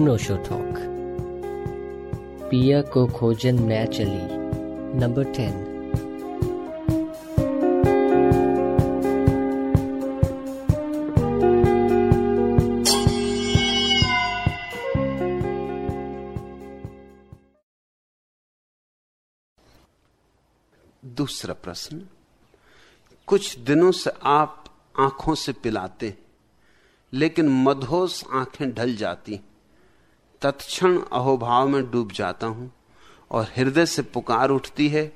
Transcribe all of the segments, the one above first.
अनोशो talk पिया को खोजन मैं चली नंबर टेन दूसरा प्रश्न, कुछ दिनों से आप आँखों से पिलाते, लेकिन मधोस आँखें ढल जाती तत्क्षण अहोभाव में डूब जाता हूँ और हृदय से पुकार उठती है,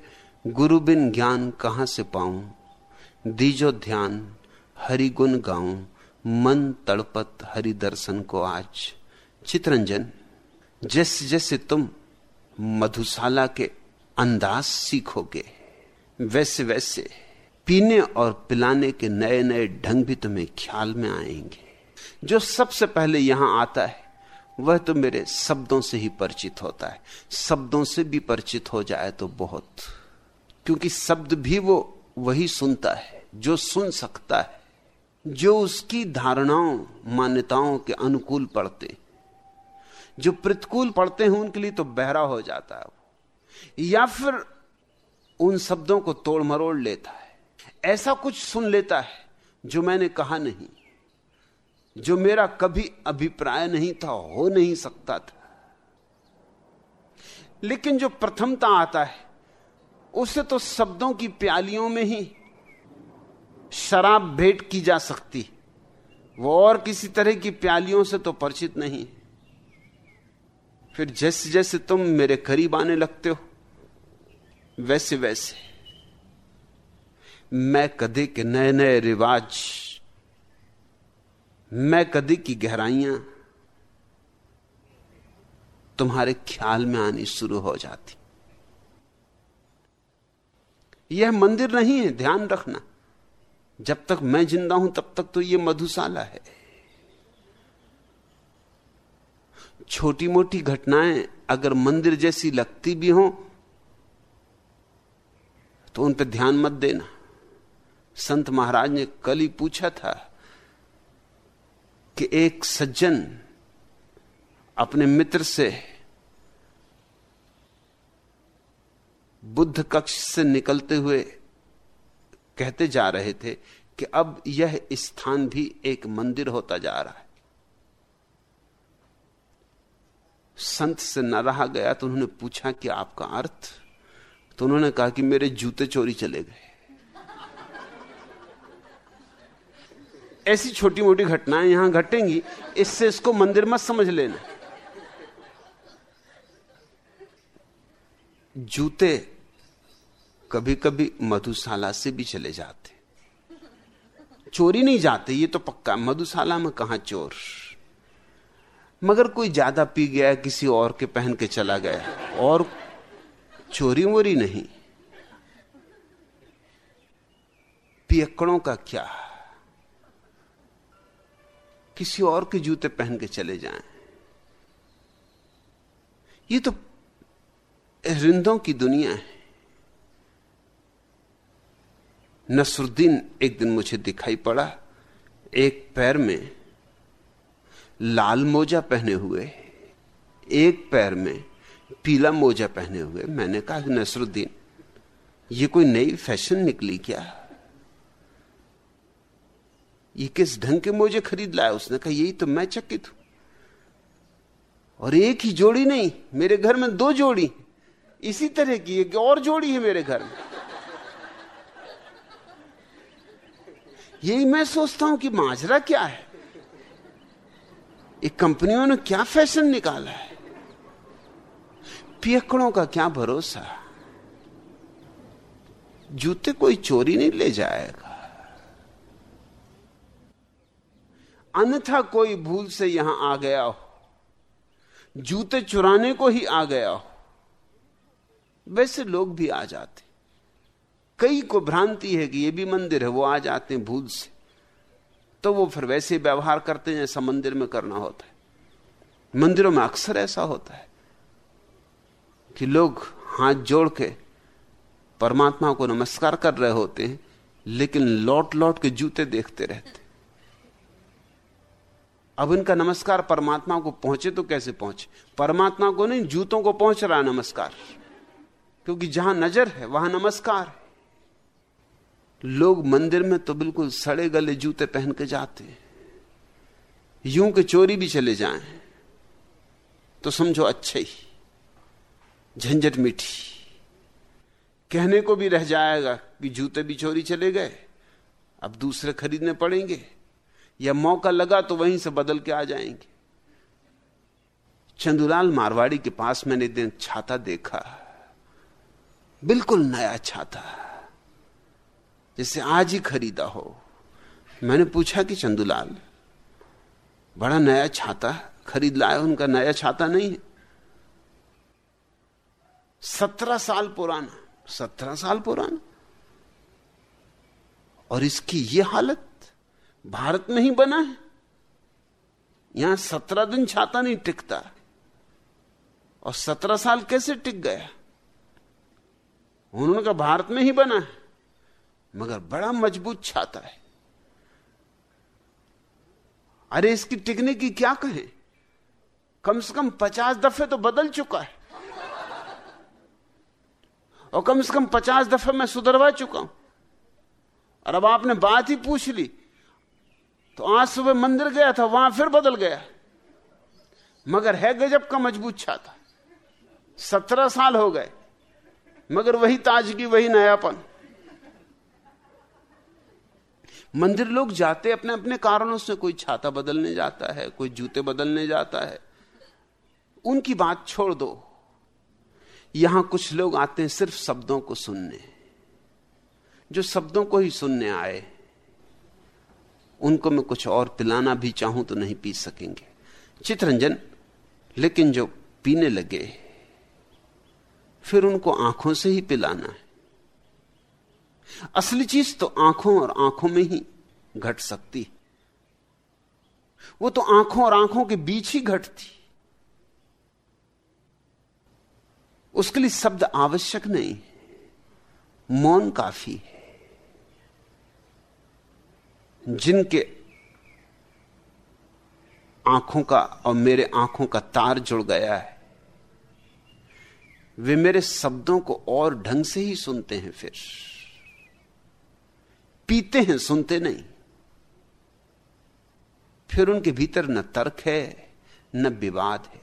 गुरु बिन ज्ञान कहाँ से पाऊँ? दीजो ध्यान हरि गुण गाऊं, मन तड़पत हरि दर्शन को आज। चित्रंजन जैसे जैसे तुम मधुशाला के अंदाज सीखोगे वैसे वैसे पीने और पिलाने के नए नए ढंग भी तुम्हें ख्याल में आएँगे। जो सबसे पहले यहाँ आता है वह तो मेरे शब्दों से ही परिचित होता है। शब्दों से भी परिचित हो जाए तो बहुत। क्योंकि शब्द भी वो वही सुनता है, जो सुन सकता है, जो उसकी धारणाओं, मान्यताओं के अनुकूल पढ़ते। जो प्रतिकूल पढ़ते हैं, उनके लिए तो बहरा हो जाता है या फिर उन शब्दों को तोड़ मरोड़ लेता है। ऐसा कुछ सुन लेता है, जो मैंने कहा नहीं। जो मेरा कभी अभिप्राय नहीं था, हो नहीं सकता था। लेकिन जो प्रथमता आता है, उसे तो शब्दों की प्यालियों में ही शराब भेंट की जा सकती। वो और किसी तरह की प्यालियों से तो परिचित नहीं। फिर जैसे जैसे तुम मेरे करीब आने लगते हो वैसे वैसे मैं कदे के नए नए रिवाज मैं कदी की गहराइयाँ तुम्हारे ख्याल में आनी शुरू हो जाती। यह मंदिर नहीं है, ध्यान रखना। जब तक मैं ज़िंदा हूँ, तब तक तो यह मधुशाला है। छोटी मोटी घटनाएँ अगर मंदिर जैसी लगती भी हों तो उन पर ध्यान मत देना। संत महाराज ने कल ही पूछा था कि एक सज्जन अपने मित्र से बुद्ध कक्ष से निकलते हुए कहते जा रहे थे कि अब यह स्थान भी एक मंदिर होता जा रहा है। संत से न रहा गया तो उन्होंने पूछा कि आपका अर्थ? तो उन्होंने कहा कि मेरे जूते चोरी चले गए। ऐसी छोटी मोटी घटनाएँ यहाँ घटेंगी, इससे इसको मंदिर मत समझ लेना। जूते कभी कभी मधुशाला से भी चले जाते। चोरी नहीं जाते, ये तो पक्का। मधुशाला में कहा चोर? मगर कोई ज़्यादा पी गया, किसी और के पहन के चला गया, और चोरी वोरी नहीं। पियक्कड़ों का क्या? किसी और के जूते पहन के चले जाएँ। ये तो रिंदों की दुनिया है। नसरुद्दीन एक दिन मुझे दिखाई पड़ा, एक पैर में लाल मोजा पहने हुए, एक पैर में पीला मोजा पहने हुए। मैंने कहा, नसरुद्दीन, ये कोई नई फ़ैशन निकली क्या? ये किस ढंग के मोजे खरीद लाया? उसने कहा, यही तो मैं चकित हूँ। और एक ही जोड़ी नहीं, मेरे घर में दो जोड़ी इसी तरह की एक और जोड़ी है मेरे घर में। यही मैं सोचता हूँ कि माजरा क्या है? एक कंपनियों ने क्या फ़ैशन निकाला है? पियकड़ों का क्या भरोसा? जूते कोई चोरी नहीं ले जाएगा। अन्यथा कोई भूल से यहाँ आ गया हो। जूते चुराने को ही आ गया हो। वैसे लोग भी आ जाते। कई को भ्रांति है कि ये भी मंदिर है, वो आ जाते हैं भूल से। तो वो फिर वैसे व्यवहार करते हैं जैसा मंदिर में करना होता है। मंदिरों में अक्सर ऐसा होता है कि लोग हाथ जोड़ के परमात्मा को नमस्कार कर रहे होते हैं, लेकिन लौट लौट के जूते देखते रहते अब इनका नमस्कार परमात्मा को पहुँचे तो कैसे पहुँचे? परमात्मा को नहीं, जूतों को पहुँच रहा नमस्कार। क्योंकि जहाँ नज़र है, वहाँ नमस्कार है। लोग मंदिर में तो बिल्कुल सड़े गले जूते पहन के जाते हैं। यूँ के चोरी भी चले जाएँ। तो समझो अच्छे ही, झंझट मीठी। कहने को भी रह जाएगा कि जूते भी चोरी चले गए, अब दूसरे खरीदने पड़ेंगे। या मौका लगा तो वहीं से बदल के आ जाएँगे। चंदुलाल मारवाड़ी के पास मैंने दिन छाता देखा। बिल्कुल नया छाता, जैसे आज ही खरीदा हो। मैंने पूछा कि चंदुलाल, बड़ा नया छाता खरीद लाए उनका नया छाता नहीं है? सत्रह साल पुराना, सत्रह साल पुराना। और इसकी यह हालत भारत में ही बना है। यहाँ सत्रह दिन छाता नहीं टिकता। और सत्रह साल कैसे टिक गया? उन्होंने कहा, भारत में ही बना है, मगर बड़ा मज़बूत छाता है। अरे, इसकी टिकने की क्या कहें? कम से कम पचास दफे तो बदल चुका है। और कम से कम पचास दफे मैं सुधरवा चुका हूँ। और अब आपने बात ही पूछ ली तो आज सुबह मंदिर गया था, वहाँ फिर बदल गया। मगर है गजब का मज़बूत छाता। सत्रह साल हो गए, मगर वही ताजगी, वही नयापन। मंदिर लोग जाते अपने अपने कारणों से, कोई छाता बदलने जाता है, कोई जूते बदलने जाता है। उनकी बात छोड़ दो। यहाँ कुछ लोग आते हैं सिर्फ़ शब्दों को सुनने। जो शब्दों को ही सुनने आए उनको मैं कुछ और पिलाना भी चाहूँ तो नहीं पी सकेंगे। चित्रंजन, लेकिन जो पीने लगे, फिर उनको आँखों से ही पिलाना है। असली चीज़ तो आँखों और आँखों में ही घट सकती वो तो आँखों और आँखों के बीच ही घटती। उसके लिए शब्द आवश्यक नहीं, मौन काफ़ी है। जिनके आँखों का और मेरे आँखों का तार जुड़ गया है, वे मेरे शब्दों को और ढंग से ही सुनते हैं फिर। पीते हैं, सुनते नहीं। फिर उनके भीतर न तर्क है, न विवाद है।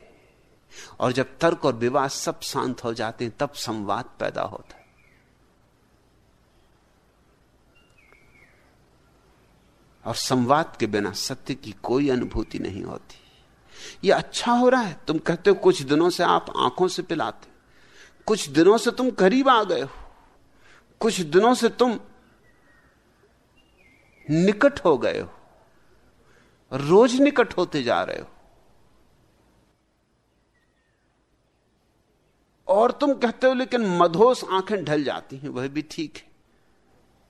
और जब तर्क और विवाद सब शांत हो जाते हैं, तब संवाद पैदा होता है। और संवाद के बिना सत्य की कोई अनुभूति नहीं होती। यह अच्छा हो रहा है। तुम कहते हो, कुछ दिनों से आप आँखों से पिलाते कुछ दिनों से तुम करीब आ गए हो। कुछ दिनों से तुम निकट हो गए हो। रोज निकट होते जा रहे हो। और तुम कहते हो, लेकिन मधोस आँखें ढल जाती हैं, वह भी ठीक है।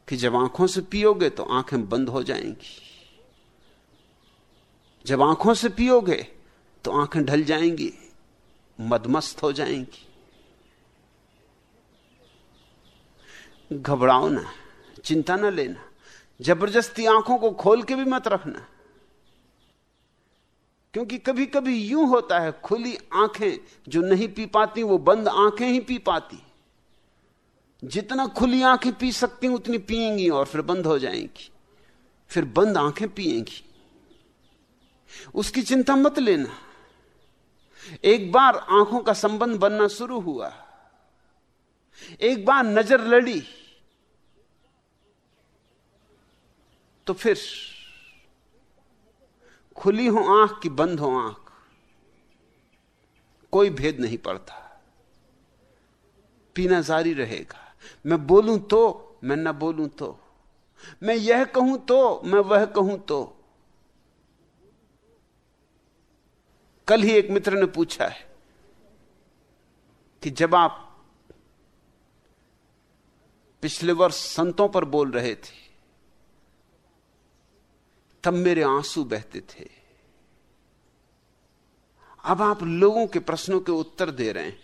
कि जब आँखों से पियोगे तो आँखें बंद हो जाएँगी। जब आँखों से पियोगे तो आँखें ढल जाएँगी, मदमस्त हो जाएँगी। घबराओ ना, चिंता ना लेना, ज़बरदस्ती आँखों को खोल के भी मत रखना। क्योंकि कभी कभी यूँ होता है, खुली आँखें जो नहीं पी पाती, वो बंद आँखें ही पी पाती। जितना खुली आँखें पी सकती हैं, उतनी पिएँगी और फिर बंद हो जाएँगी। फिर बंद आँखें पिएँगी। उसकी चिंता मत लेना। एक बार आँखों का संबंध बनना शुरू हुआ। एक बार नज़र लड़ी। तो फिर खुली हो आँख कि बंद हो आँख, कोई भेद नहीं पड़ता। पीना जारी रहेगा। मैं बोलूँ तो मैं न बोलूँ तो। मैं यह कहूँ तो मैं वह कहूँ तो। कल ही एक मित्र ने पूछा है कि जब आप पिछले वर्ष संतों पर बोल रहे थे, तब मेरे आँसू बहते थे। अब आप लोगों के प्रश्नों के उत्तर दे रहे हैं।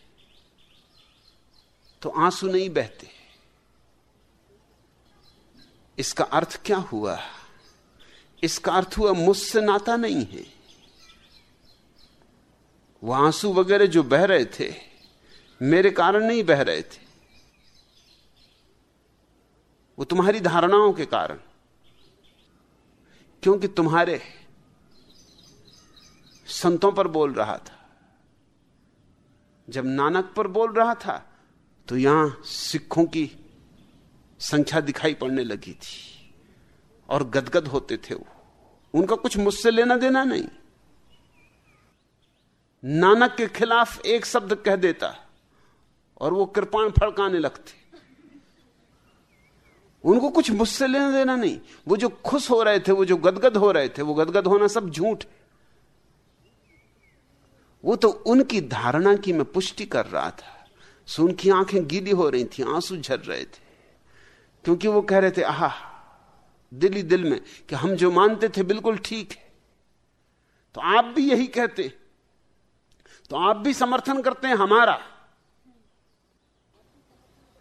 तो आँसू नहीं बहते। इसका अर्थ क्या हुआ? इसका अर्थ हुआ मुझसे नाता नहीं है। वह आँसू वगैरह जो बह रहे थे, मेरे कारण नहीं बह रहे थे। वो तुम्हारी धारणाओं के कारण। क्योंकि तुम्हारे संतों पर बोल रहा था। जब नानक पर बोल रहा था तो यहाँ सिखों की संख्या दिखाई पड़ने लगी थी और गदगद होते थे वो। उनका कुछ मुझसे लेना देना नहीं। नानक के खिलाफ एक शब्द कह देता और वो कृपाण फड़काने लगते। उनको कुछ मुझसे लेना देना नहीं। वो जो खुश हो रहे थे, वो जो गदगद हो रहे थे, वो गदगद होना सब झूठ वो तो उनकी धारणा की मैं पुष्टि कर रहा था। सो उनकी आँखें गीली हो रही थी, आँसू झर रहे थे। क्योंकि वो कह रहे थे, आह, दिल ही दिल में कि हम जो मानते थे बिल्कुल ठीक है। तो आप भी यही कहते तो आप भी समर्थन करते हैं हमारा।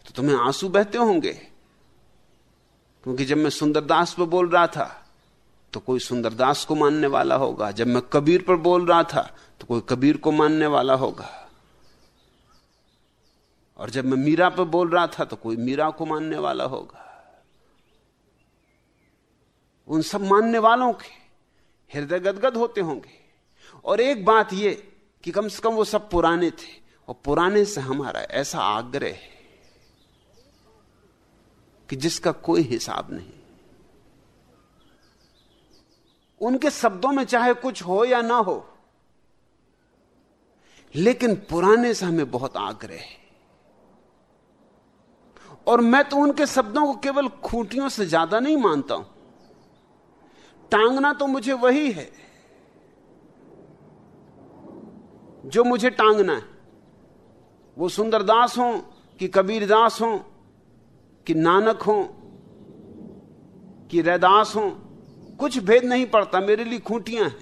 तो तुम्हें आँसू बहते होंगे। क्योंकि जब मैं सुंदरदास पर बोल रहा था तो कोई सुंदरदास को मानने वाला होगा। जब मैं कबीर पर बोल रहा था तो कोई कबीर को मानने वाला होगा। और जब मैं मीरा पर बोल रहा था तो कोई मीरा को मानने वाला होगा। उन सब मानने वालों के हृदय गदगद होते होंगे। और एक बात यह कि कम से कम वो सब पुराने थे, और पुराने से हमारा ऐसा आग्रह है कि जिसका कोई हिसाब नहीं। उनके शब्दों में चाहे कुछ हो या ना हो, लेकिन पुराने से हमें बहुत आग्रह है। और मैं तो उनके शब्दों को केवल खूंटियों से ज़्यादा नहीं मानता हूँ। टांगना तो मुझे वही है जो मुझे टांगना है। वो सुंदरदास हो कि कबीरदास हो, कि नानक हो, कि रैदास हो, कुछ भेद नहीं पड़ता, मेरे लिए खूंटियाँ हैं।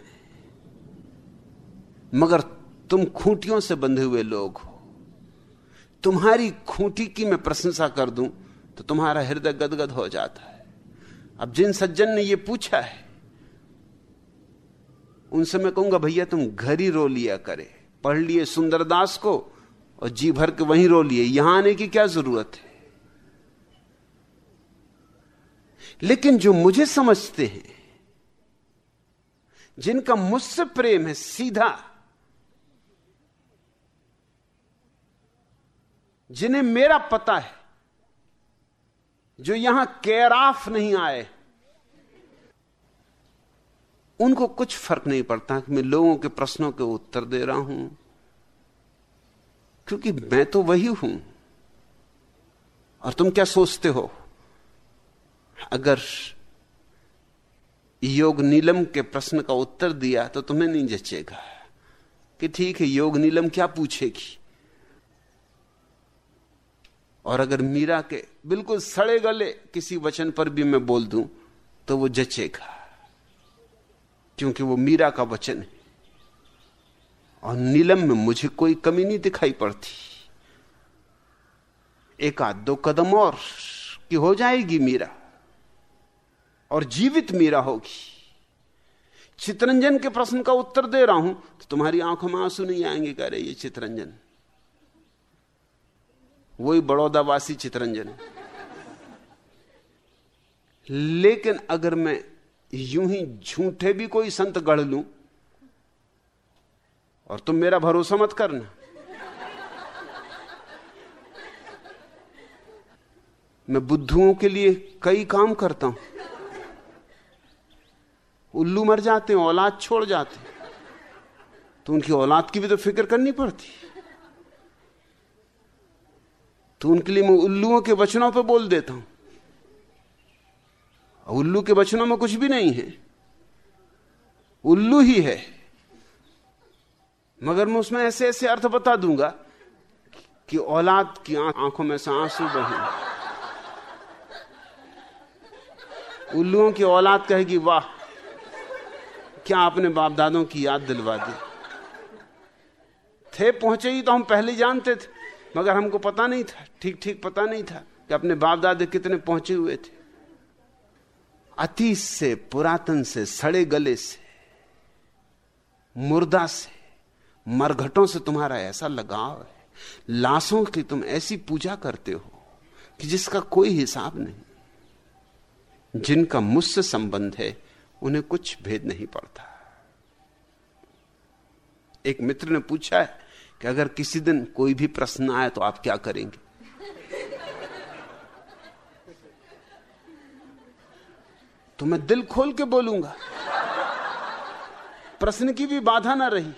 मगर तुम खूंटियों से बंधे हुए लोग हो। तुम्हारी खूंटी की मैं प्रशंसा कर दूँ तो तुम्हारा हृदय गदगद हो जाता है। अब जिन सज्जन ने यह पूछा है, उनसे मैं कहूँगा, भैया, तुम घर ही रो लिया करे। पढ़ लिए सुंदरदास को और जी भर के वहीं रो लिए। यहाँ आने की क्या ज़रूरत है? लेकिन जो मुझे समझते हैं, जिनका मुझसे प्रेम है, सीधा जिन्हें मेरा पता है, जो यहाँ कैराफ नहीं आए, उनको कुछ फ़र्क नहीं पड़ता कि मैं लोगों के प्रश्नों के उत्तर दे रहा हूँ, क्योंकि मैं तो वही हूँ। और तुम क्या सोचते हो? अगर योग नीलम के प्रश्न का उत्तर दिया तो तुम्हें नहीं जचेगा। कि ठीक है, योग नीलम क्या पूछेगी? और अगर मीरा के बिल्कुल सड़े गले किसी वचन पर भी मैं बोल दूँ तो वो जचेगा। क्योंकि वो मीरा का वचन है। और नीलम में मुझे कोई कमी नहीं दिखाई पड़ती। एक आध दो कदम और की हो जाएगी मीरा। और जीवित मीरा होगी। चितरंजन के प्रश्न का उत्तर दे रहा हूँ तो तुम्हारी आँखों में आँसू नहीं आएँगे, कह रहे ये चितरंजन वही बड़ौदावासी चितरंजन है। लेकिन अगर मैं यूँ ही झूठे भी कोई संत गढ़ लूँ, और तुम मेरा भरोसा मत करना। मैं बुद्धुओं के लिए कई काम करता हूँ। उल्लू मर जाते हैं, औलाद छोड़ जाते हैं। तो उनकी औलाद की भी तो फ़िक्र करनी पड़ती। तो उनके लिए मैं उल्लुओं के वचनों पर बोल देता हूँ। उल्लू के वचनों में कुछ भी नहीं है। उल्लू ही है। मगर मैं उसमें ऐसे ऐसे अर्थ बता दूँगा कि औलाद की आँखों में से आँसू बहे। उल्लुओं की औलाद कहेगी, वाह, क्या आपने बाप दादों की याद दिलवा दी? थे पहुँचे ही तो हम पहले जानते थे। मगर हमको पता नहीं था ठीक ठीक पता नहीं था कि अपने बाप दादे कितने पहुँचे हुए थे। अतीत से, पुरातन से, सड़े गले से, मुर्दा से, मरघटों से तुम्हारा ऐसा लगाव है। लाशों की तुम ऐसी पूजा करते हो कि जिसका कोई हिसाब नहीं। जिनका मुझसे संबंध है, उन्हें कुछ भेद नहीं पड़ता। एक मित्र ने पूछा है कि अगर किसी दिन कोई भी प्रश्न आए तो आप क्या करेंगे? तो मैं दिल खोल के बोलूँगा, प्रश्न की भी बाधा ना रही।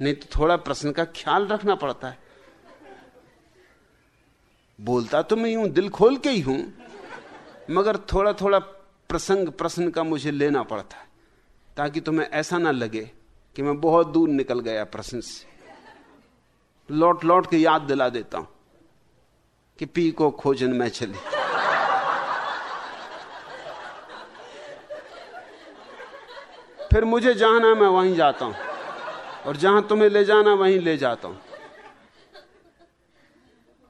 नहीं तो थोड़ा प्रश्न का ख्याल रखना पड़ता है। बोलता तो मैं यूँ, दिल खोल के ही हूँ, मगर थोड़ा थोड़ा प्रसंग प्रश्न का मुझे लेना पड़ता है, ताकि तुम्हें ऐसा ना लगे कि मैं बहुत दूर निकल गया प्रश्न से। लौट लौट के याद दिला देता हूँ कि पी को खोजन में चली। फिर मुझे जाना, मैं वहीं जाता हूँ। और जहाँ तुम्हें ले जाना, वहीं ले जाता हूँ।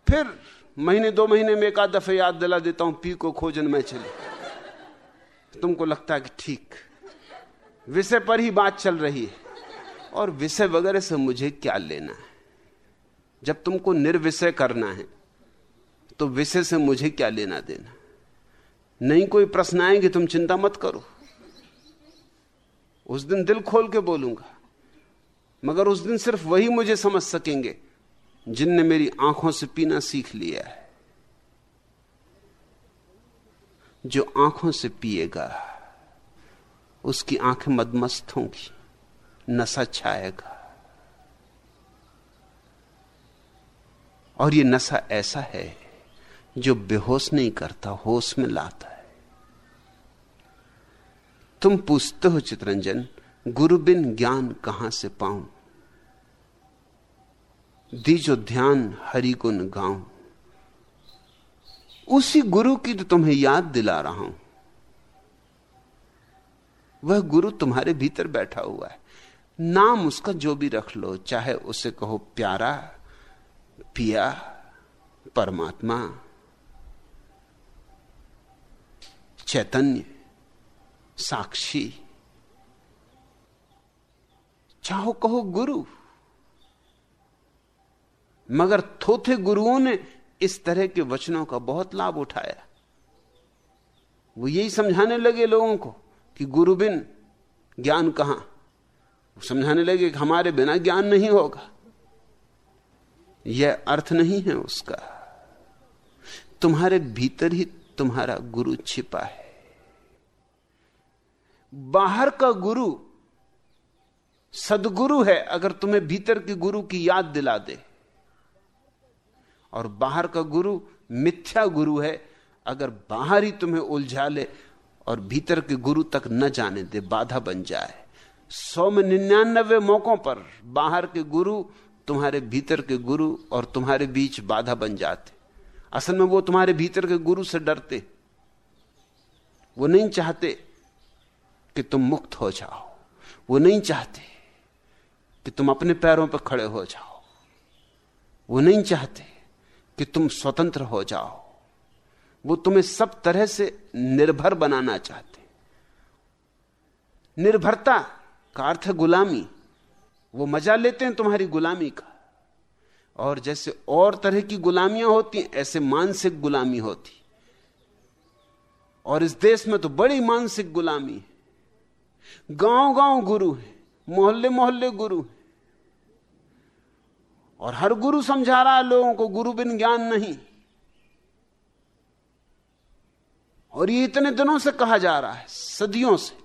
फिर महीने, दो महीने में एक आध दफे याद दिला देता हूँ, पी को खोजन में चली। तुमको लगता है कि ठीक। विषय पर ही बात चल रही है। और विषय वगैरह से मुझे क्या लेना है? जब तुमको निर्विषय करना है तो विषय से मुझे क्या लेना देना नहीं कोई प्रश्न आएँगे, तुम चिंता मत करो। उस दिन दिल खोल के बोलूँगा। मगर उस दिन सिर्फ़ वही मुझे समझ सकेंगे, जिनने मेरी आँखों से पीना सीख लिया है। जो आँखों से पिएगा, उसकी आँखें मदमस्त होंगी। नशा छाएगा। और ये नशा ऐसा है जो बेहोश नहीं करता, होश में लाता है। तुम पूछते हो चित्रंजन, गुरु बिन ज्ञान कहाँ से पाऊँ? दीजो ध्यान हरि गुण गाऊं। उसी गुरु की तो तुम्हें याद दिला रहा हूँ। वह गुरु तुम्हारे भीतर बैठा हुआ है। नाम उसका जो भी रख लो, चाहे उसे कहो प्यारा, पिया, परमात्मा, चैतन्य, साक्षी, चाहो कहो गुरु। मगर थोथे गुरुओं ने इस तरह के वचनों का बहुत लाभ उठाया। वो यही समझाने लगे लोगों को कि गुरु बिन ज्ञान कहाँ? समझाने लगे कि हमारे बिना ज्ञान नहीं होगा। यह अर्थ नहीं है उसका। तुम्हारे भीतर ही तुम्हारा गुरु छिपा है। बाहर का गुरु सदगुरु है अगर तुम्हें भीतर के गुरु की याद दिला दे। और बाहर का गुरु मिथ्या गुरु है अगर बाहर ही तुम्हें उलझा ले और भीतर के गुरु तक न जाने दे, बाधा बन जाए। सौ में निन्यानबे मौकों पर बाहर के गुरु, तुम्हारे भीतर के गुरु और तुम्हारे बीच बाधा बन जाते। असल में वो तुम्हारे भीतर के गुरु से डरते। वो नहीं चाहते कि तुम मुक्त हो जाओ। वो नहीं चाहते कि तुम अपने पैरों पर खड़े हो जाओ। वो नहीं चाहते कि तुम स्वतंत्र हो जाओ। वो तुम्हें सब तरह से निर्भर बनाना चाहते। निर्भरता का अर्थ है गुलामी। वो मज़ा लेते हैं तुम्हारी गुलामी का। और जैसे और तरह की गुलामियाँ होती हैं, ऐसे मानसिक गुलामी होती। और इस देश में तो बड़ी मानसिक गुलामी है। गाँव गाँव गुरु है मोहल्ले मोहल्ले गुरु है। और हर गुरु समझा रहा है, लोगों को गुरु बिन ज्ञान नहीं। और ये इतने दिनों से कहा जा रहा है, सदियों से।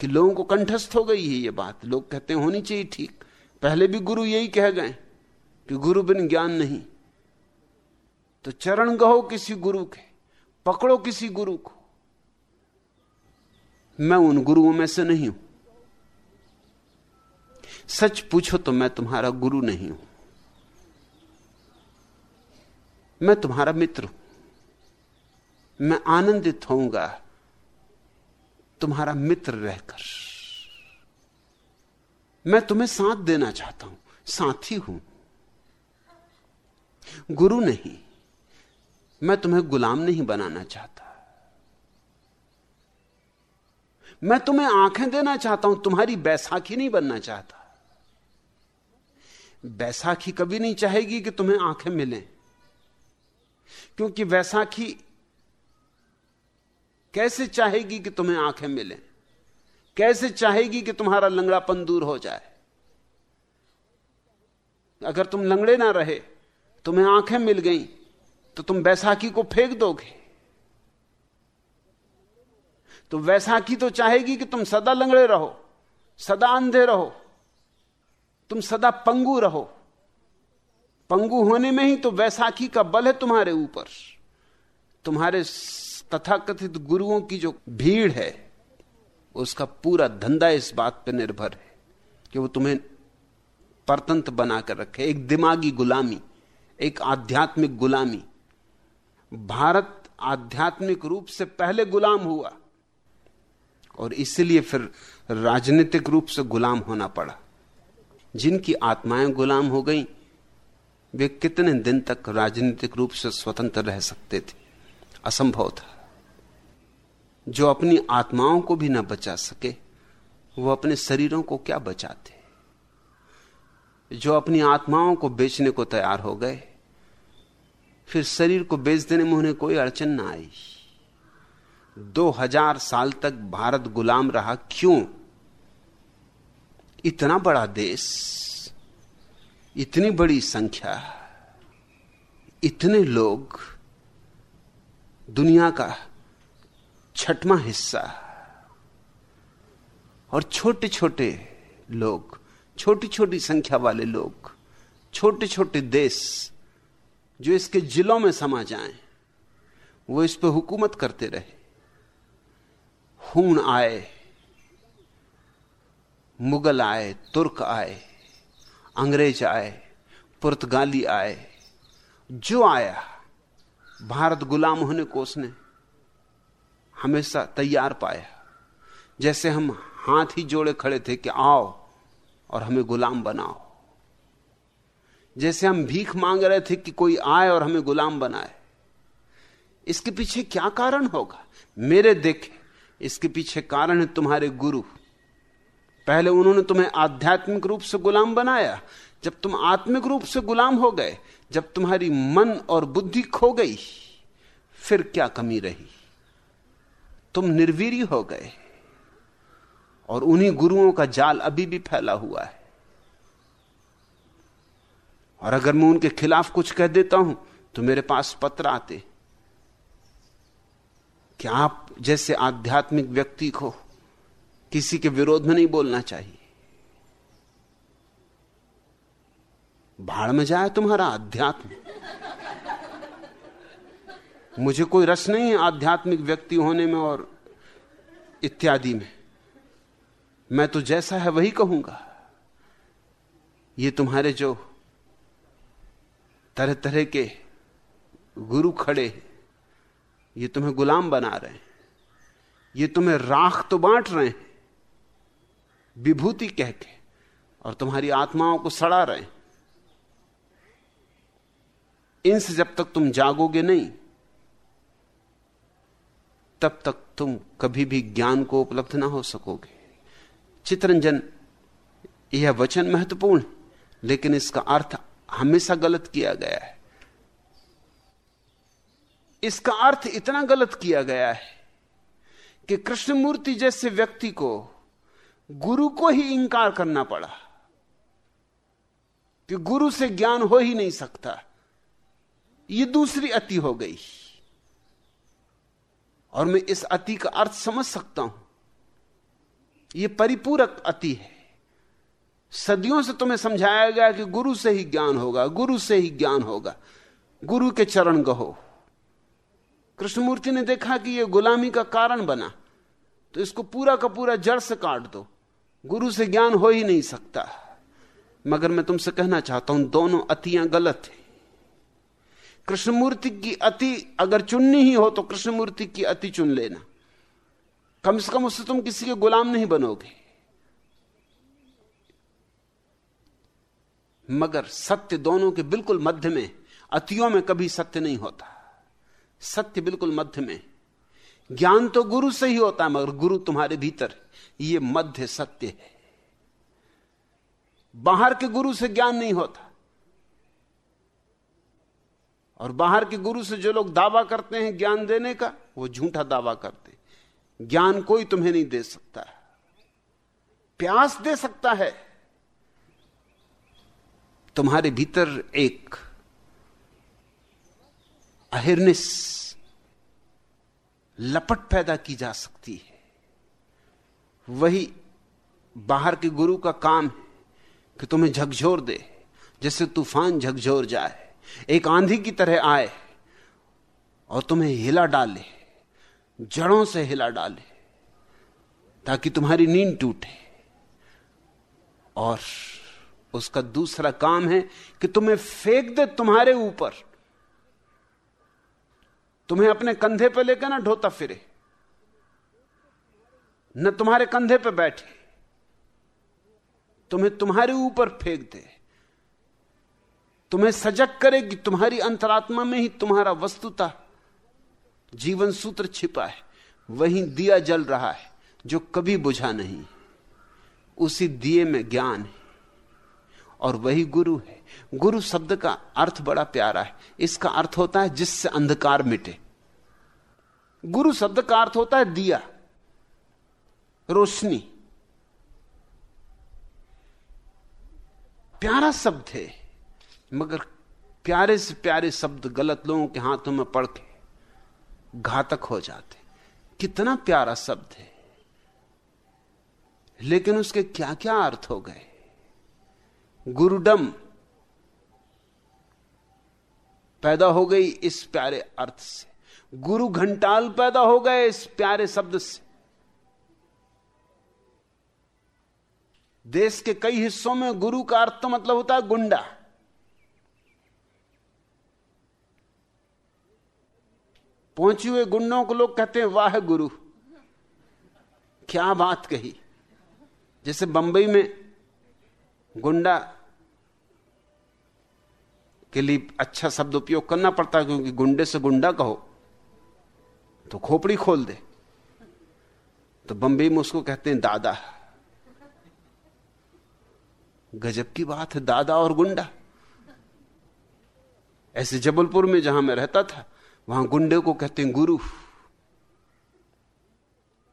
कि लोगों को कंठस्थ हो गई है ये बात। लोग कहते होनी चाहिए ठीक। पहले भी गुरु यही कह गए कि गुरु बिन ज्ञान नहीं। तो चरण गहो किसी गुरु के, पकड़ो किसी गुरु को। मैं उन गुरुओं में से नहीं हूँ। सच पूछो तो मैं तुम्हारा गुरु नहीं हूँ। मैं तुम्हारा मित्र हूँ। मैं आनंदित होऊँगा। तुम्हारा मित्र रहकर। मैं तुम्हें साथ देना चाहता हूँ, साथी हूँ। गुरु नहीं, मैं तुम्हें गुलाम नहीं बनाना चाहता। मैं तुम्हें आँखें देना चाहता हूँ, तुम्हारी बैसाखी नहीं बनना चाहता। बैसाखी कभी नहीं चाहेगी कि तुम्हें आँखें मिलें, क्योंकि वैसाखी कैसे चाहेगी कि तुम्हें आँखें मिलें? कैसे चाहेगी कि तुम्हारा लंगड़ापन दूर हो जाए? अगर तुम लंगड़े ना रहे, तुम्हें आँखें मिल गई तो तुम बैसाखी को फेंक दोगे। तो वैसाखी तो चाहेगी कि तुम सदा लंगड़े रहो, सदा अंधे रहो, तुम सदा पंगु रहो। पंगु होने में ही तो वैसाखी का बल है तुम्हारे ऊपर। तुम्हारे तथाकथित गुरुओं की जो भीड़ है उसका पूरा धंधा इस बात पर निर्भर है कि वो तुम्हें परतंत्र बनाकर रखे। एक दिमागी गुलामी, एक आध्यात्मिक गुलामी। भारत आध्यात्मिक रूप से पहले गुलाम हुआ और इसलिए फिर राजनीतिक रूप से गुलाम होना पड़ा। जिनकी आत्माएँ गुलाम हो गई, वे कितने दिन तक राजनीतिक रूप से स्वतंत्र रह सकते थे? असंभव था। जो अपनी आत्माओं को भी न बचा सके, वो अपने शरीरों को क्या बचाते? जो अपनी आत्माओं को बेचने को तैयार हो गए, फिर शरीर को बेच देने में उन्हें कोई अड़चन ना आई। दो हज़ार साल तक भारत गुलाम रहा क्यों? इतना बड़ा देश, इतनी बड़ी संख्या, इतने लोग दुनिया का छठवा हिस्सा। और छोटे छोटे लोग छोटी छोटी संख्या वाले लोग छोटे छोटे देश जो इसके जिलों में समा जाएँ, वो इस पर हुकूमत करते रहे। हूण आए मुगल आए तुर्क आए अंग्रेज़ आए पुर्तगाली आए जो आया भारत गुलाम होने को उसने हमेशा तैयार पाया जैसे हम हाथ ही जोड़े खड़े थे कि आओ और हमें गुलाम बनाओ। जैसे हम भीख मांग रहे थे कि कोई आए और हमें गुलाम बनाए। इसके पीछे क्या कारण होगा? मेरे देखे, इसके पीछे कारण है तुम्हारे गुरु। पहले उन्होंने तुम्हें आध्यात्मिक रूप से गुलाम बनाया। जब तुम आत्मिक रूप से गुलाम हो गए, जब तुम्हारी मन और बुद्धि खो गई, फिर क्या कमी रही? तुम निर्वीर हो गए और उन्हीं गुरुओं का जाल अभी भी फैला हुआ है। और अगर मैं उनके खिलाफ कुछ कह देता हूँ तो मेरे पास पत्र आते। कि आप जैसे आध्यात्मिक व्यक्ति को किसी के विरोध में नहीं बोलना चाहिए? भाड़ में जाए तुम्हारा अध्यात्म मुझे कोई रस नहीं है आध्यात्मिक व्यक्ति होने में और इत्यादि में। मैं तो जैसा है वही कहूँगा। ये तुम्हारे जो तरह तरह के गुरु खड़े ये तुम्हें गुलाम बना रहे हैं, ये तुम्हें राख तो बांट रहे हैं, विभूति कह के, और तुम्हारी आत्माओं को सड़ा रहे हैं। इनसे जब तक तुम जागोगे नहीं तब तक तुम कभी भी ज्ञान को उपलब्ध ना हो सकोगे। चित्रंजन, यह वचन महत्वपूर्ण लेकिन इसका अर्थ हमेशा गलत किया गया है। इसका अर्थ इतना गलत किया गया है कि कृष्णमूर्ति जैसे व्यक्ति को गुरु को ही इंकार करना पड़ा, कि गुरु से ज्ञान हो ही नहीं सकता। यह दूसरी अति हो गई। और मैं इस अति का अर्थ समझ सकता हूँ। यह परिपूरक अति है। सदियों से तुम्हें समझाया गया कि गुरु से ही ज्ञान होगा, गुरु से ही ज्ञान होगा। गुरु के चरण गहो। कृष्णमूर्ति ने देखा कि यह गुलामी का कारण बना तो इसको पूरा का पूरा जड़ से काट दो। गुरु से ज्ञान हो ही नहीं सकता। मगर मैं तुमसे कहना चाहता हूँ, दोनों अतियाँ गलत है। कृष्णमूर्ति की अति अगर चुननी ही हो तो कृष्णमूर्ति की अति चुन लेना। कम से कम उससे तुम किसी के गुलाम नहीं बनोगे। मगर सत्य दोनों के बिल्कुल मध्य में, अतियों में कभी सत्य नहीं होता। सत्य बिल्कुल मध्य में। ज्ञान तो गुरु से ही होता है, मगर गुरु तुम्हारे भीतर। ये मध्य सत्य है। बाहर के गुरु से ज्ञान नहीं होता। और बाहर के गुरु से जो लोग दावा करते हैं ज्ञान देने का, वो झूठा दावा करते ज्ञान कोई तुम्हें नहीं दे सकता। प्यास दे सकता है। तुम्हारे भीतर एक अहिर्निस, लपट पैदा की जा सकती है। वही बाहर के गुरु का काम है कि तुम्हें झकझोर दे, जैसे तूफ़ान झकझोर जाए। एक आंधी की तरह आए और तुम्हें हिला डाले, जड़ों से हिला डाले, ताकि तुम्हारी नींद टूटे। और उसका दूसरा काम है कि तुम्हें फेंक दे तुम्हारे ऊपर। तुम्हें अपने कंधे पर लेकर ना ढोता फिरे, न तुम्हारे कंधे पर बैठे, तुम्हें तुम्हारे ऊपर फेंक दे। तुम्हें सजग करे कि तुम्हारी अंतरात्मा में ही तुम्हारा वस्तुता। जीवन सूत्र छिपा है, वही दिया जल रहा है, जो कभी बुझा नहीं। उसी दिए में ज्ञान है, और वही गुरु है। गुरु शब्द का अर्थ बड़ा प्यारा है, इसका अर्थ होता है जिससे अंधकार मिटे। गुरु शब्द का अर्थ होता है दिया, रोशनी। प्यारा शब्द है। मगर प्यारे से प्यारे शब्द गलत लोगों के हाथों में पड़ के घातक हो जाते। कितना प्यारा शब्द है। लेकिन उसके क्या क्या अर्थ हो गए। गुरुडम पैदा हो गई इस प्यारे अर्थ से। गुरु घंटाल पैदा हो गए इस प्यारे शब्द से। देश के कई हिस्सों में गुरु का अर्थ तो मतलब होता है गुंडा। पहुँचे हुए गुंडों को लोग कहते हैं, वाह गुरु, क्या बात कही। जैसे बंबई में गुंडा के लिए अच्छा शब्द उपयोग करना पड़ता है, क्योंकि गुंडे से गुंडा कहो तो खोपड़ी खोल दे। तो बंबई में उसको कहते हैं, दादा, गजब की बात है, दादा और गुंडा। ऐसे जबलपुर में जहाँ मैं रहता था वहाँ गुंडे को कहते हैं, गुरु,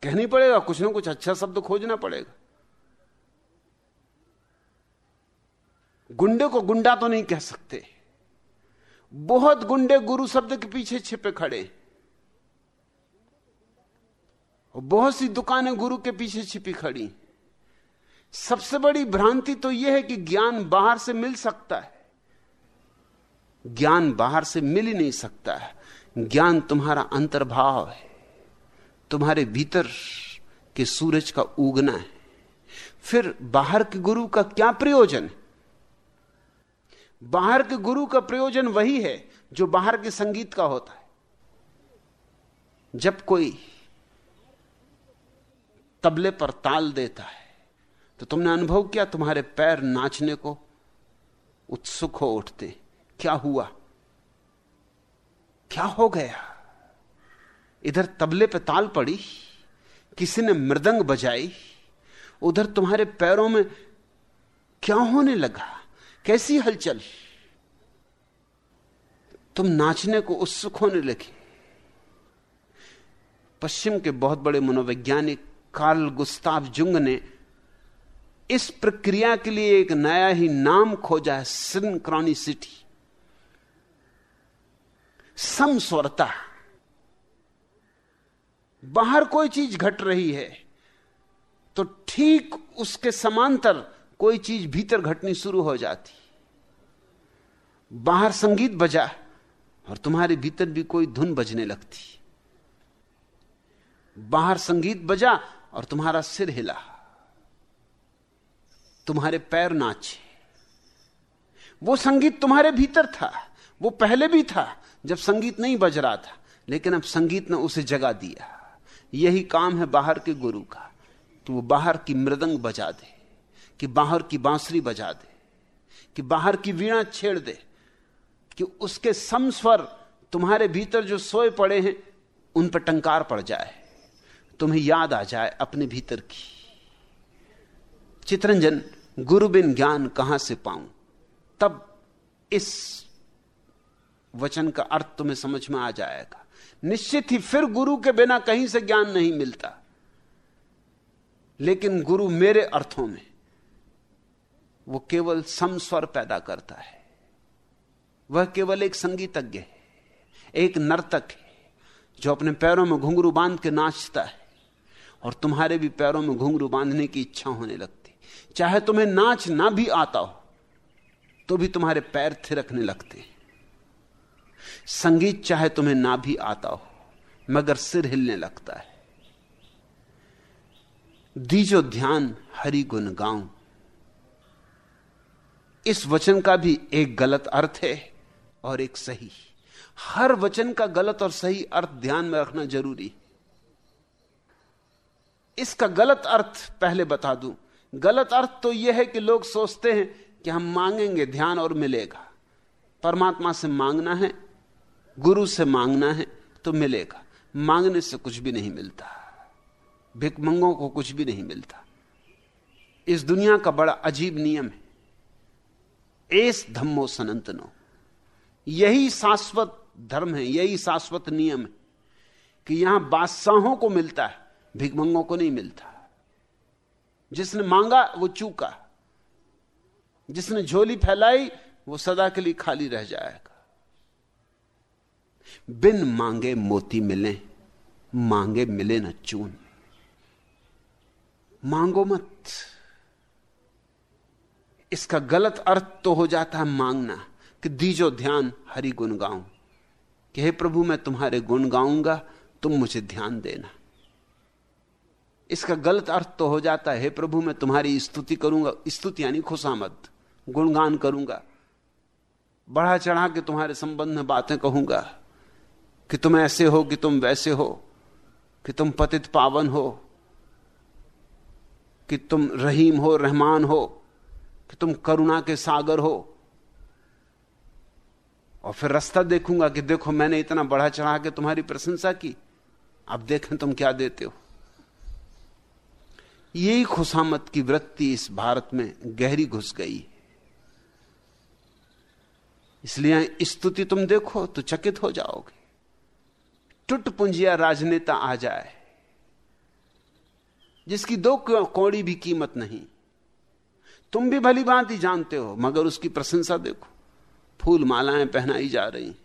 कहनी पड़ेगा, कुछ ना कुछ अच्छा शब्द खोजना पड़ेगा. गुंडे को गुंडा तो नहीं कह सकते। बहुत गुंडे गुरु शब्द के पीछे छिपे खड़े। बहुत सी दुकानें गुरु के पीछे छिपी खड़ी। सबसे बड़ी भ्रांति तो यह है कि ज्ञान बाहर से मिल सकता है। ज्ञान बाहर से मिल ही नहीं सकता है। ज्ञान तुम्हारा अंतर्भाव है। तुम्हारे भीतर के सूरज का उगना है। फिर बाहर के गुरु का क्या प्रयोजन बाहर के गुरु का प्रयोजन वही है जो बाहर के संगीत का होता है। जब कोई तबले पर ताल देता है तो तुमने अनुभव किया तुम्हारे पैर नाचने को? उत्सुक हो उठते, क्या हुआ? क्या हो गया? इधर तबले पे ताल पड़ी, किसी ने मृदंग बजाई, उधर तुम्हारे पैरों में क्या होने लगा? कैसी हलचल? तुम नाचने को उत्सुक होने लगे। पश्चिम के बहुत बड़े मनोवैज्ञानिक कार्ल गुस्ताव जुंग ने इस प्रक्रिया के लिए एक नया ही नाम खोजा है सिंक्रोनिसिटी समस्वरता बाहर कोई चीज़ घट रही है तो ठीक उसके समांतर कोई चीज़ भीतर घटनी शुरू हो जाती। बाहर संगीत बजा और तुम्हारे भीतर भी कोई धुन बजने लगती। बाहर संगीत बजा और तुम्हारा सिर हिला। तुम्हारे पैर नाचे। वो संगीत तुम्हारे भीतर था, वो पहले भी था जब संगीत नहीं बज रहा था, लेकिन अब संगीत ने उसे जगा दिया। यही काम है बाहर के गुरु का, कि वो बाहर की मृदंग बजा दे, कि बाहर की बांसुरी बजा दे, कि बाहर की वीणा छेड़ दे, कि उसके समस्वर तुम्हारे भीतर जो सोए पड़े हैं, उन पर टंकार पड़ जाए। तुम्हें याद आ जाए अपने भीतर की। चित्रंजन गुरु बिन ज्ञान कहाँ से पाऊँ? तब इस वचन का अर्थ तुम्हें समझ में आ जाएगा। निश्चित ही फिर गुरु के बिना कहीं से ज्ञान नहीं मिलता। लेकिन गुरु मेरे अर्थों में वो केवल समस्वर पैदा करता है। वह केवल एक संगीतज्ञ है, एक नर्तक है, जो अपने पैरों में घुंघरू बाँध के नाचता है और तुम्हारे भी पैरों में घुंघरू बांधने की इच्छा होने लगती। चाहे तुम्हें नाच ना भी आता हो तो भी तुम्हारे पैर थिरकने लगते संगीत चाहे तुम्हें ना भी आता हो, मगर सिर हिलने लगता है। दीजो ध्यान हरि गुण गाऊं। इस वचन का भी एक गलत अर्थ है और एक सही। हर वचन का गलत और सही अर्थ ध्यान में रखना ज़रूरी इसका गलत अर्थ पहले बता दूँ। गलत अर्थ तो यह है कि लोग सोचते हैं कि हम मांगेंगे ध्यान और मिलेगा। परमात्मा से मांगना है गुरु से मांगना है तो मिलेगा। मांगने से कुछ भी नहीं मिलता। भिकमंगों को कुछ भी नहीं मिलता। इस दुनिया का बड़ा अजीब नियम है। एस धम्मो सनंतनो। यही शाश्वत धर्म है, यही शाश्वत नियम है कि यहाँ बादशाहों को मिलता है भिकमंगों को नहीं मिलता। जिसने मांगा, वो चूका। जिसने झोली फैलाई, वो सदा के लिए खाली रह जाएगा। बिन मांगे मोती मिले, मांगे मिले न चून। मांगो मत। इसका गलत अर्थ तो हो जाता है मांगना कि दीजो ध्यान हरि गुण गाऊं। कि हे प्रभु, मैं तुम्हारे गुण गाऊँगा, तुम मुझे ध्यान देना। इसका गलत अर्थ तो हो जाता है, हे प्रभु, मैं तुम्हारी स्तुति करूँगा। स्तुति यानी खुशामद, गुणगान करूँगा। बढ़ा चढ़ा के तुम्हारे संबंध में बातें कहूँगा। कि तुम ऐसे हो, कि तुम वैसे हो, कि तुम पतित पावन हो, कि तुम रहीम हो, रहमान हो, कि तुम करुणा के सागर हो। और फिर रास्ता देखूँगा कि देखो, मैंने इतना बढ़ा चढ़ा के तुम्हारी प्रशंसा की। अब देखें तुम क्या देते हो। यही खुशामत की वृत्ति इस भारत में गहरी घुस गई। इसलिए स्तुति तुम देखो तो चकित हो जाओगे। टुट पुंजिया राजनेता आ जाए, जिसकी दो कौड़ी भी कीमत नहीं। तुम भी भली भांति जानते हो, मगर उसकी प्रशंसा देखो। फूल मालाएँ पहनाई जा रही।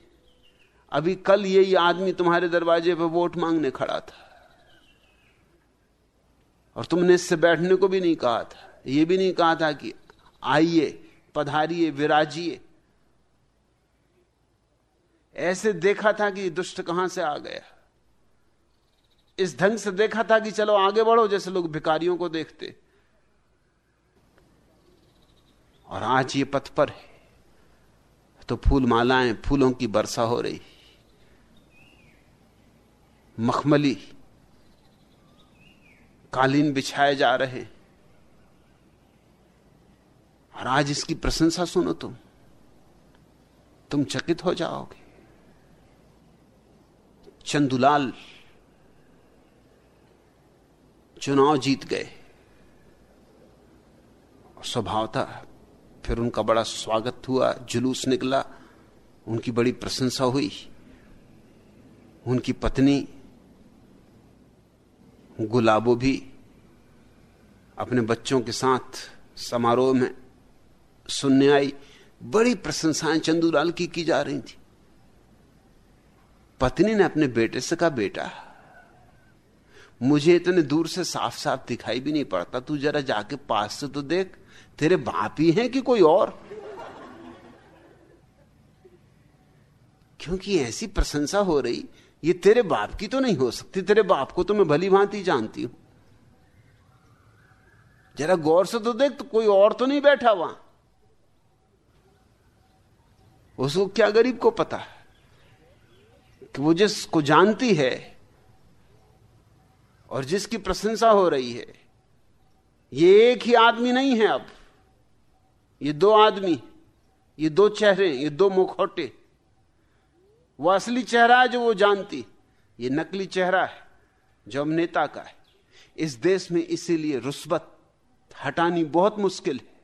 अभी कल यही आदमी तुम्हारे दरवाजे पर वोट मांगने खड़ा था। और तुमने इससे बैठने को भी नहीं कहा था। यह भी नहीं कहा था कि आइए, पधारिए, विराजिए। ऐसे देखा था कि दुष्ट कहाँ से आ गया? इस ढंग से देखा था कि चलो आगे बढ़ो जैसे लोग भिकारियों को देखते। और आज ये पथ पर है। तो फूल मालाएँ फूलों की वर्षा हो रही। मखमली कालीन बिछाए जा रहे। और आज इसकी प्रशंसा सुनो तुम। तुम चकित हो जाओगे। चंदुलाल चुनाव जीत गए। स्वभाव था, फिर उनका बड़ा स्वागत हुआ, जुलूस निकला, उनकी बड़ी प्रशंसा हुई। उनकी पत्नी गुलाबो भी अपने बच्चों के साथ समारोह में सुनने आई। बड़ी प्रशंसाएँ चंदूलाल की की जा रही थी। पत्नी ने अपने बेटे से कहा, बेटा, मुझे इतने दूर से साफ़ साफ़ दिखाई भी नहीं पड़ता। तू जरा जाके पास से तो देख, तेरे बाप ही हैं कि कोई और? क्योंकि ऐसी प्रशंसा हो रही, ये तेरे बाप की तो नहीं हो सकती। तेरे बाप को तो मैं भली भांति जानती हूँ। जरा गौर से तो देख तो कोई और तो नहीं बैठा वहाँ। उसको क्या गरीब को पता? है कि वो जिसको जानती है और जिसकी प्रशंसा हो रही है, ये एक ही आदमी नहीं है अब। ये दो आदमी, ये दो चेहरे, ये दो मुखौटे। वो असली चेहरा है जो वो जानती। ये नकली चेहरा है जो अब नेता का है। इस देश में इसीलिए रुस्बत हटानी बहुत मुश्किल है।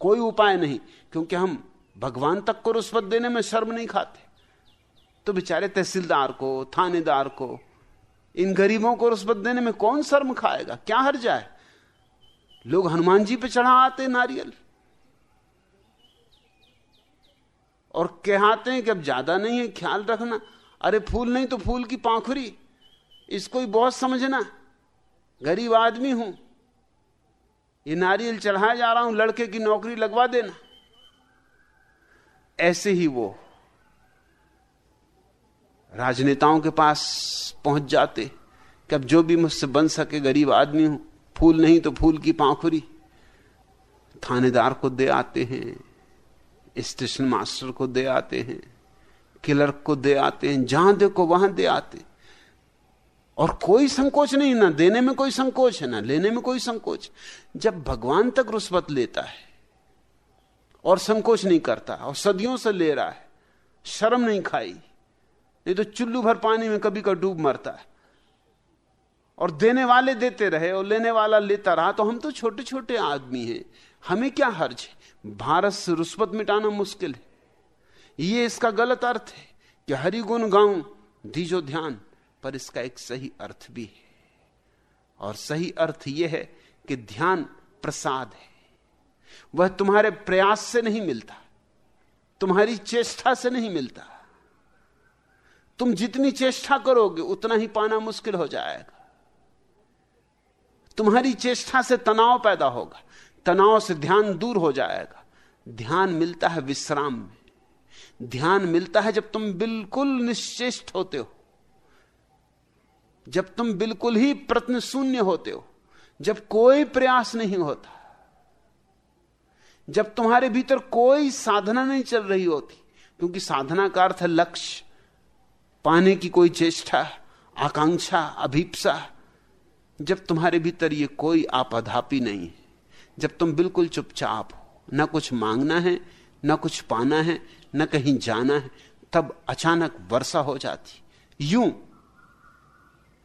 कोई उपाय नहीं, क्योंकि हम भगवान तक को रुस्बत देने में शर्म नहीं खाते। तो बेचारे तहसीलदार को, थानेदार को, इन गरीबों को रुस्बत देने में कौन शर्म खाएगा? क्या हर जाए? लोग हनुमान जी पे चढ़ा आते नारियल। और कहते हैं कि अब ज़्यादा नहीं है, ख्याल रखना। अरे फूल नहीं तो फूल की पाखुरी। इसको ही बहुत समझना। गरीब आदमी हूँ। ये नारियल चढ़ाया जा रहा हूँ, लड़के की नौकरी लगवा देना। ऐसे ही वो राजनेताओं के पास पहुँच जाते, कि अब जो भी मुझसे बन सके गरीब आदमी हूँ, फूल नहीं तो फूल की पाखुरी। थानेदार को दे आते हैं, स्टेशन मास्टर को दे आते हैं, क्लर्क को दे आते हैं, जहाँ देखो वहाँ दे आते। और कोई संकोच नहीं, ना देने में कोई संकोच है ना लेने में कोई संकोच। जब भगवान तक रुस्वत लेता है, और संकोच नहीं करता, और सदियों से ले रहा है, शर्म नहीं खाई। नहीं तो चुल्लू भर पानी में कभी का डूब मरता है। और देने वाले देते रहे और लेने वाला लेता रहा तो हम तो छोटे छोटे आदमी हैं। हमें क्या हर्ज है? भारत से रुस्वत मिटाना मुश्किल है। ये इसका गलत अर्थ है कि हरि गुण गाऊं दीजो ध्यान, पर इसका एक सही अर्थ भी है। और सही अर्थ यह है कि ध्यान प्रसाद है। वह तुम्हारे प्रयास से नहीं मिलता, तुम्हारी चेष्टा से नहीं मिलता। तुम जितनी चेष्टा करोगे, उतना ही पाना मुश्किल हो जाएगा। तुम्हारी चेष्टा से तनाव पैदा होगा, तनाव से ध्यान दूर हो जाएगा। ध्यान मिलता है विश्राम में। ध्यान मिलता है जब तुम बिल्कुल निश्चेष्ट होते हो। जब तुम बिल्कुल ही प्रत्न शून्य होते हो, जब कोई प्रयास नहीं होता, जब तुम्हारे भीतर कोई साधना नहीं चल रही होती, क्योंकि साधना का अर्थ है लक्ष्य पाने की कोई चेष्टा, आकांक्षा, अभीपसा, जब तुम्हारे भीतर ये कोई आपाधापी नहीं है, जब तुम बिल्कुल चुपचाप हो, न कुछ मांगना है, न कुछ पाना है, न कहीं जाना है, तब अचानक वर्षा हो जाती। यूँ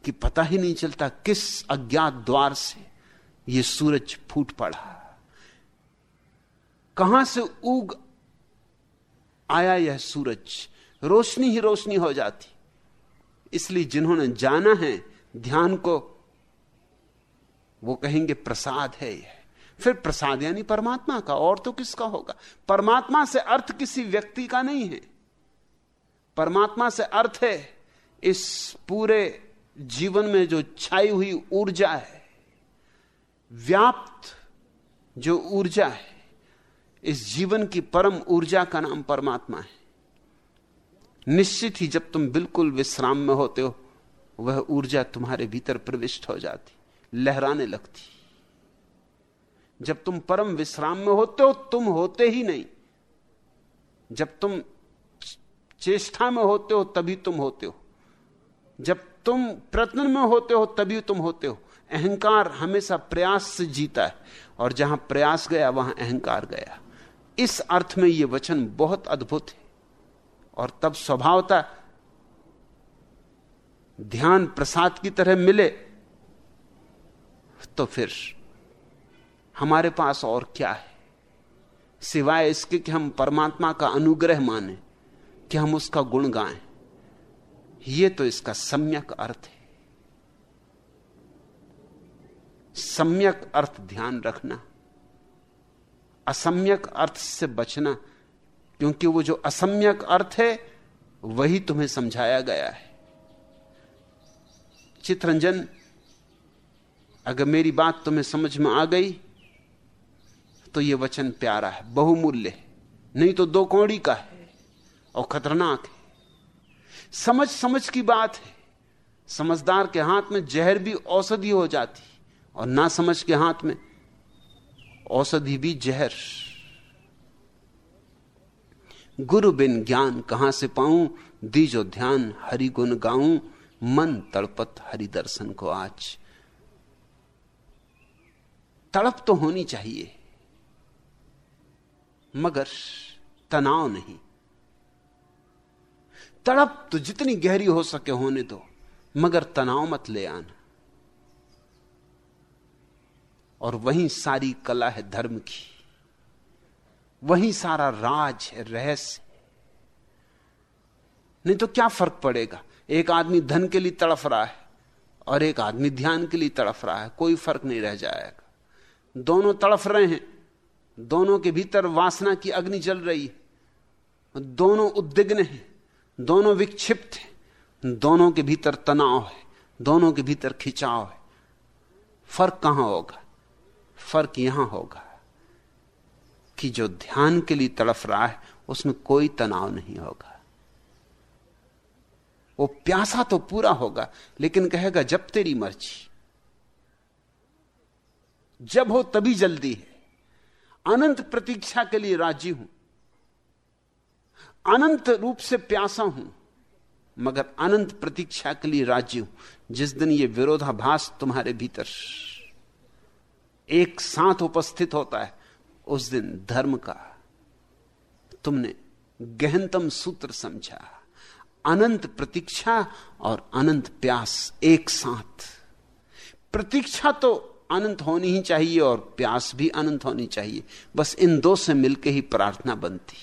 कि पता ही नहीं चलता किस अज्ञात द्वार से यह सूरज फूट पड़ा। कहाँ से उग आया यह सूरज? रोशनी ही रोशनी हो जाती। इसलिए जिन्होंने जाना है, ध्यान को, वो कहेंगे प्रसाद है यह। फिर प्रसाद यानी परमात्मा का, और तो किसका होगा? परमात्मा से अर्थ किसी व्यक्ति का नहीं है। परमात्मा से अर्थ है, इस पूरे जीवन में जो छाई हुई ऊर्जा है, व्याप्त जो ऊर्जा है, इस जीवन की परम ऊर्जा का नाम परमात्मा है। निश्चित ही जब तुम बिल्कुल विश्राम में होते हो, वह ऊर्जा तुम्हारे भीतर प्रविष्ट हो जाती, लहराने लगती। जब तुम परम विश्राम में होते हो, तुम होते ही नहीं। जब तुम चेष्टा में होते हो, तभी तुम होते हो। जब तुम प्रत्न में होते हो, तभी तुम होते हो। अहंकार हमेशा प्रयास से जीता है, और जहाँ प्रयास गया, वहाँ अहंकार गया। इस अर्थ में यह वचन बहुत अद्भुत है। और तब स्वभावता ध्यान प्रसाद की तरह मिले तो फिर हमारे पास और क्या है? सिवाय इसके कि हम परमात्मा का अनुग्रह माने, कि हम उसका गुण गाएँ। यह तो इसका सम्यक अर्थ है। सम्यक अर्थ ध्यान रखना, असम्यक अर्थ से बचना क्योंकि वो जो असम्यक अर्थ है, वही तुम्हें समझाया गया है। चित्रंजन, अगर मेरी बात तुम्हें समझ में आ गई तो यह वचन प्यारा है, बहुमूल्य है। नहीं तो दो कौड़ी का है, और खतरनाक है। समझ समझ की बात है। समझदार के हाथ में जहर भी औषधि हो जाती, और ना समझ के हाथ में औषधि भी जहर। गुरु बिन ज्ञान कहाँ से पाऊँ? दीजो ध्यान हरि गुण गाऊं। मन तड़पत हरि दर्शन को आज। तड़प तो होनी चाहिए, मगर तनाव नहीं। तड़प तो जितनी गहरी हो सके होने दो, मगर तनाव मत ले आना। और वही सारी कला है धर्म की। वही सारा राज है, रहस्य। नहीं तो क्या फ़र्क पड़ेगा? एक आदमी धन के लिए तड़फ रहा है और एक आदमी ध्यान के लिए तड़फ रहा है, कोई फ़र्क नहीं रह जाएगा। दोनों तड़फ रहे हैं, दोनों के भीतर वासना की अग्नि जल रही है। दोनों उद्विग्न हैं, दोनों विक्षिप्त हैं, दोनों के भीतर तनाव है, दोनों के भीतर खिंचाव है। फ़र्क कहाँ होगा? फ़र्क यहाँ होगा। कि जो ध्यान के लिए तड़फ रहा है, उसमें कोई तनाव नहीं होगा। वो प्यासा तो पूरा होगा, लेकिन कहेगा, जब तेरी मर्ज़ी। जब हो तभी जल्दी है। अनंत प्रतीक्षा के लिए राज़ी हूँ। अनंत रूप से प्यासा हूँ, मगर अनंत प्रतीक्षा के लिए राज़ी हूँ। जिस दिन यह विरोधाभास तुम्हारे भीतर एक साथ उपस्थित होता है उस दिन धर्म का तुमने गहनतम सूत्र समझा। अनंत प्रतीक्षा और अनंत प्यास एक साथ। प्रतीक्षा तो अनंत होनी ही चाहिए और प्यास भी अनंत होनी चाहिए। बस इन दो से मिलके ही प्रार्थना बनती।